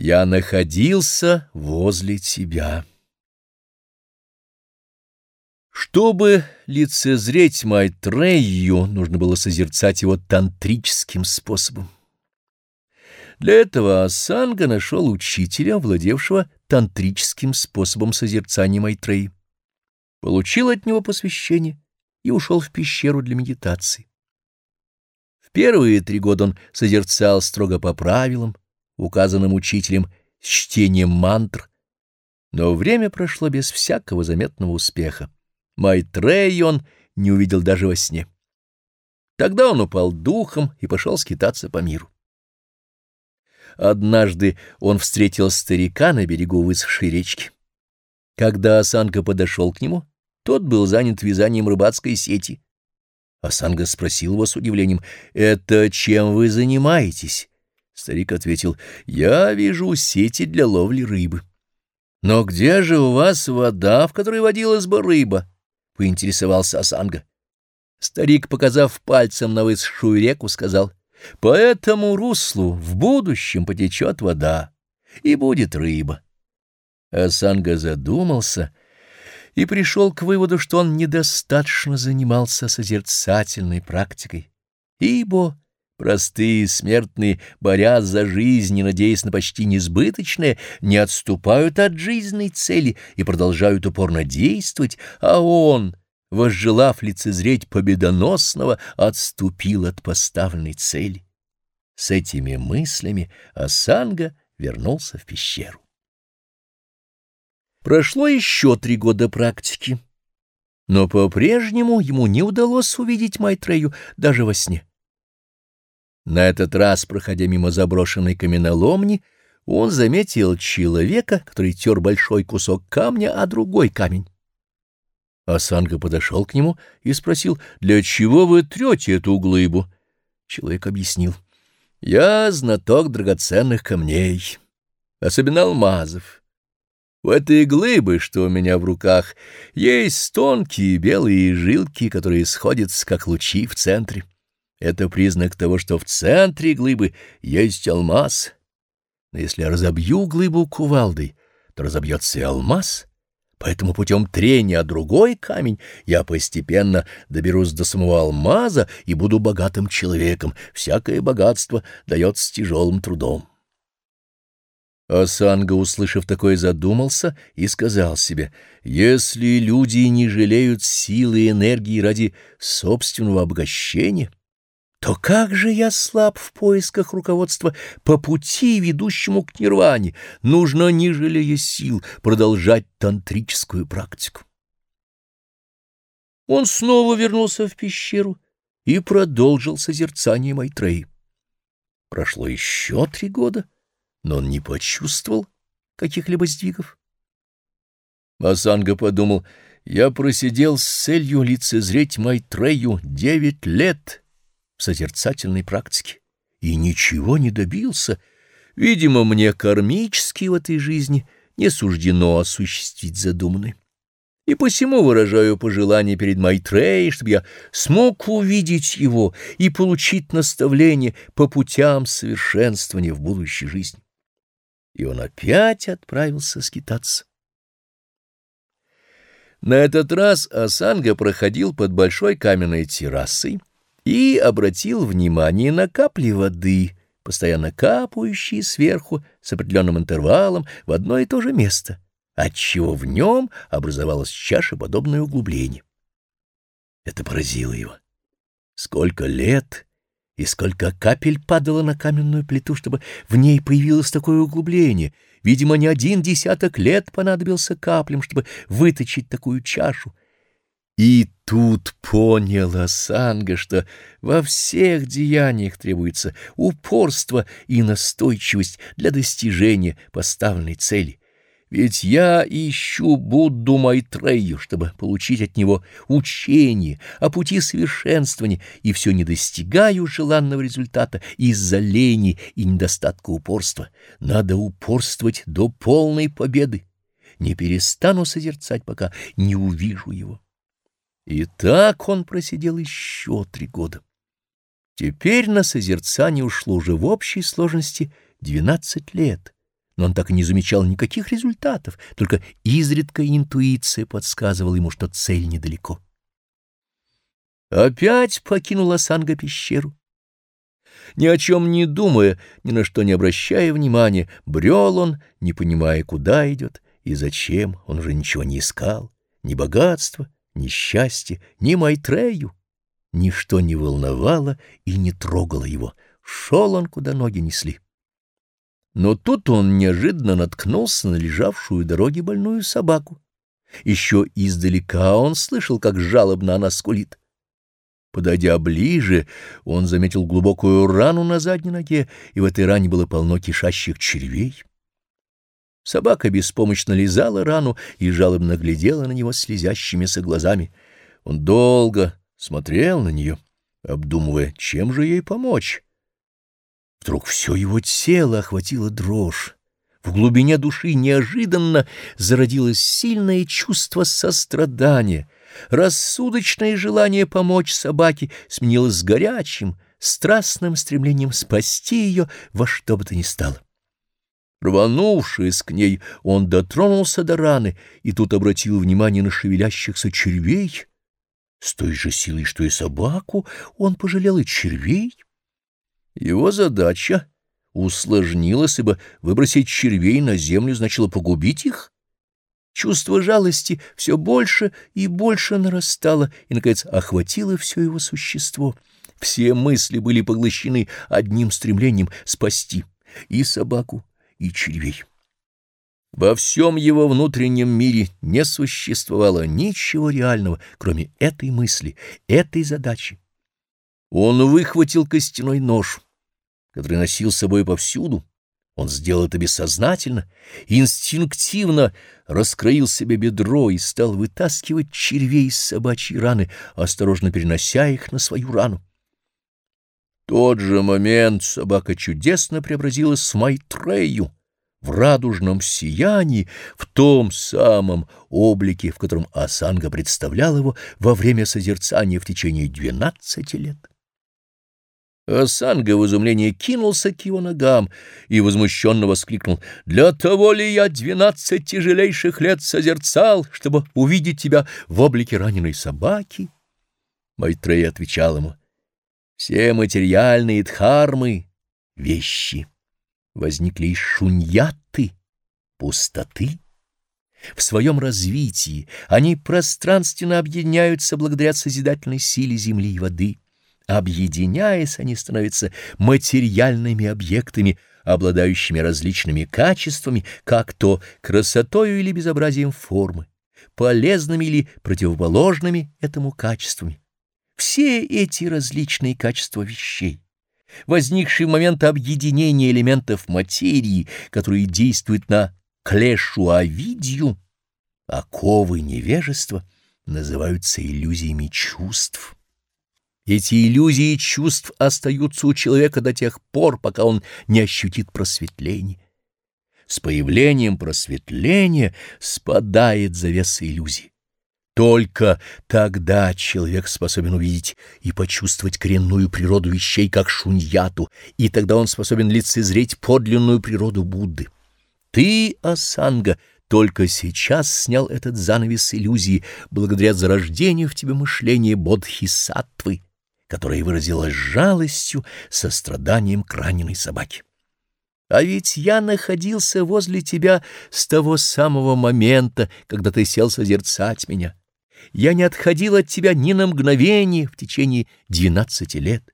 Я находился возле тебя. Чтобы лицезреть Майтрею, нужно было созерцать его тантрическим способом. Для этого Асанга нашел учителя, владевшего тантрическим способом созерцания Майтреи. Получил от него посвящение и ушел в пещеру для медитации. В первые три года он созерцал строго по правилам, указанным учителем с чтением мантр, но время прошло без всякого заметного успеха. Майтрей он не увидел даже во сне. Тогда он упал духом и пошел скитаться по миру. Однажды он встретил старика на берегу высохшей речки. Когда Осанка подошел к нему, тот был занят вязанием рыбацкой сети. Осанга спросил его с удивлением, «Это чем вы занимаетесь?» Старик ответил, «Я вижу сети для ловли рыбы». «Но где же у вас вода, в которой водилась бы рыба?» — поинтересовался Асанга. Старик, показав пальцем на высшую реку, сказал, «По этому руслу в будущем потечет вода, и будет рыба». Асанга задумался и пришел к выводу, что он недостаточно занимался созерцательной практикой, ибо Простые смертные, борясь за жизнь и надеясь на почти несбыточное, не отступают от жизненной цели и продолжают упорно действовать, а он, возжелав лицезреть победоносного, отступил от поставленной цели. С этими мыслями Асанга вернулся в пещеру. Прошло еще три года практики, но по-прежнему ему не удалось увидеть Майтрею даже во сне. На этот раз, проходя мимо заброшенной каменоломни, он заметил человека, который тер большой кусок камня, а другой камень. Асанга подошел к нему и спросил, «Для чего вы трете эту глыбу?» Человек объяснил, «Я знаток драгоценных камней, особенно алмазов. У этой глыбы, что у меня в руках, есть тонкие белые жилки, которые сходятся, как лучи в центре. Это признак того, что в центре глыбы есть алмаз. Но если я разобью глыбу кувалдой, то разобьется и алмаз. Поэтому путем трения другой камень я постепенно доберусь до самого алмаза и буду богатым человеком. Всякое богатство дается тяжелым трудом. Асанга, услышав такое, задумался и сказал себе, «Если люди не жалеют силы и энергии ради собственного обогащения, то как же я слаб в поисках руководства по пути, ведущему к нирване. Нужно, не жалея сил, продолжать тантрическую практику. Он снова вернулся в пещеру и продолжил созерцание Майтреи. Прошло еще три года, но он не почувствовал каких-либо сдвигов. Асанга подумал, я просидел с целью лицезреть Майтрею девять лет — в созерцательной практике и ничего не добился. Видимо, мне кармически в этой жизни не суждено осуществить задуманное. И посему выражаю пожелание перед Майтреей, чтобы я смог увидеть его и получить наставление по путям совершенствования в будущей жизни. И он опять отправился скитаться. На этот раз Асанга проходил под большой каменной террасой, и обратил внимание на капли воды, постоянно капающие сверху с определенным интервалом в одно и то же место, отчего в нем образовалось чашеподобное углубление. Это поразило его. Сколько лет и сколько капель падало на каменную плиту, чтобы в ней появилось такое углубление. Видимо, не один десяток лет понадобился каплям, чтобы выточить такую чашу. И тут поняла Санга, что во всех деяниях требуется упорство и настойчивость для достижения поставленной цели. Ведь я ищу Будду Майтрею, чтобы получить от него учение о пути совершенствования, и все не достигаю желанного результата из-за лени и недостатка упорства. Надо упорствовать до полной победы. Не перестану созерцать, пока не увижу его. И так он просидел еще три года. Теперь на созерцание ушло уже в общей сложности двенадцать лет, но он так и не замечал никаких результатов, только изредка интуиция подсказывала ему, что цель недалеко. Опять покинула Санга пещеру. Ни о чем не думая, ни на что не обращая внимания, брел он, не понимая, куда идет и зачем, он уже ничего не искал, ни богатства, ни счастья, ни Майтрею. Ничто не волновало и не трогало его, шел он, куда ноги несли. Но тут он неожиданно наткнулся на лежавшую дороге больную собаку. Еще издалека он слышал, как жалобно она скулит. Подойдя ближе, он заметил глубокую рану на задней ноге, и в этой ране было полно кишащих червей. Собака беспомощно лизала рану и жалобно глядела на него слезящимися глазами. Он долго смотрел на нее, обдумывая, чем же ей помочь. Вдруг все его тело охватило дрожь. В глубине души неожиданно зародилось сильное чувство сострадания. Рассудочное желание помочь собаке сменилось горячим, страстным стремлением спасти ее во что бы то ни стало. Рванувшись к ней, он дотронулся до раны и тут обратил внимание на шевелящихся червей. С той же силой, что и собаку, он пожалел и червей. Его задача усложнилась, ибо выбросить червей на землю значило погубить их. Чувство жалости все больше и больше нарастало и, наконец, охватило все его существо. Все мысли были поглощены одним стремлением — спасти и собаку, и червей. Во всем его внутреннем мире не существовало ничего реального, кроме этой мысли, этой задачи. Он выхватил костяной нож — который носил с собой повсюду. Он сделал это бессознательно, инстинктивно раскроил себе бедро и стал вытаскивать червей из собачьей раны, осторожно перенося их на свою рану. Тот же момент собака чудесно преобразилась в Майтрею, в радужном сиянии, в том самом облике, в котором Асанга представлял его во время созерцания в течение двенадцати лет. А Санга в изумлении кинулся к его ногам и возмущенно воскликнул. «Для того ли я двенадцать тяжелейших лет созерцал, чтобы увидеть тебя в облике раненой собаки?» Майтрей отвечал ему. «Все материальные дхармы — вещи, возникли из шуньяты, пустоты». В своем развитии они пространственно объединяются благодаря созидательной силе земли и воды. Объединяясь, они становятся материальными объектами, обладающими различными качествами, как то красотою или безобразием формы, полезными или противоположными этому качествами. Все эти различные качества вещей, возникшие в момент объединения элементов материи, которые действуют на клешу авидию, оковы невежества, называются иллюзиями чувств. Эти иллюзии чувств остаются у человека до тех пор, пока он не ощутит просветление. С появлением просветления спадает завеса иллюзий. Только тогда человек способен увидеть и почувствовать коренную природу вещей, как шуньяту, и тогда он способен лицезреть подлинную природу Будды. Ты, Асанга, только сейчас снял этот занавес иллюзии благодаря зарождению в тебе мышления бодхисаттвы которая выразилась жалостью, состраданием к раненой собаке. А ведь я находился возле тебя с того самого момента, когда ты сел созерцать меня. Я не отходил от тебя ни на мгновение в течение двенадцати лет.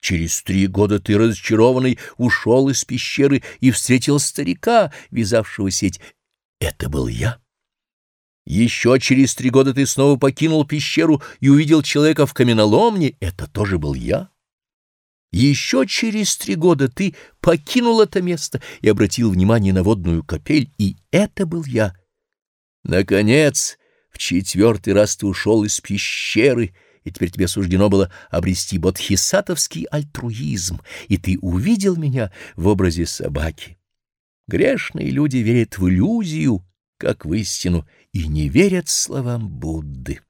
Через три года ты, разочарованный, ушел из пещеры и встретил старика, вязавшего сеть. Это был я. Еще через три года ты снова покинул пещеру и увидел человека в каменоломне. Это тоже был я. Еще через три года ты покинул это место и обратил внимание на водную капель, и это был я. Наконец, четвертый раз ты ушел из пещеры, и теперь тебе суждено было обрести бодхисаттовский альтруизм, и ты увидел меня в образе собаки. Грешные люди верят в иллюзию, как в истину, и не верят словам Будды.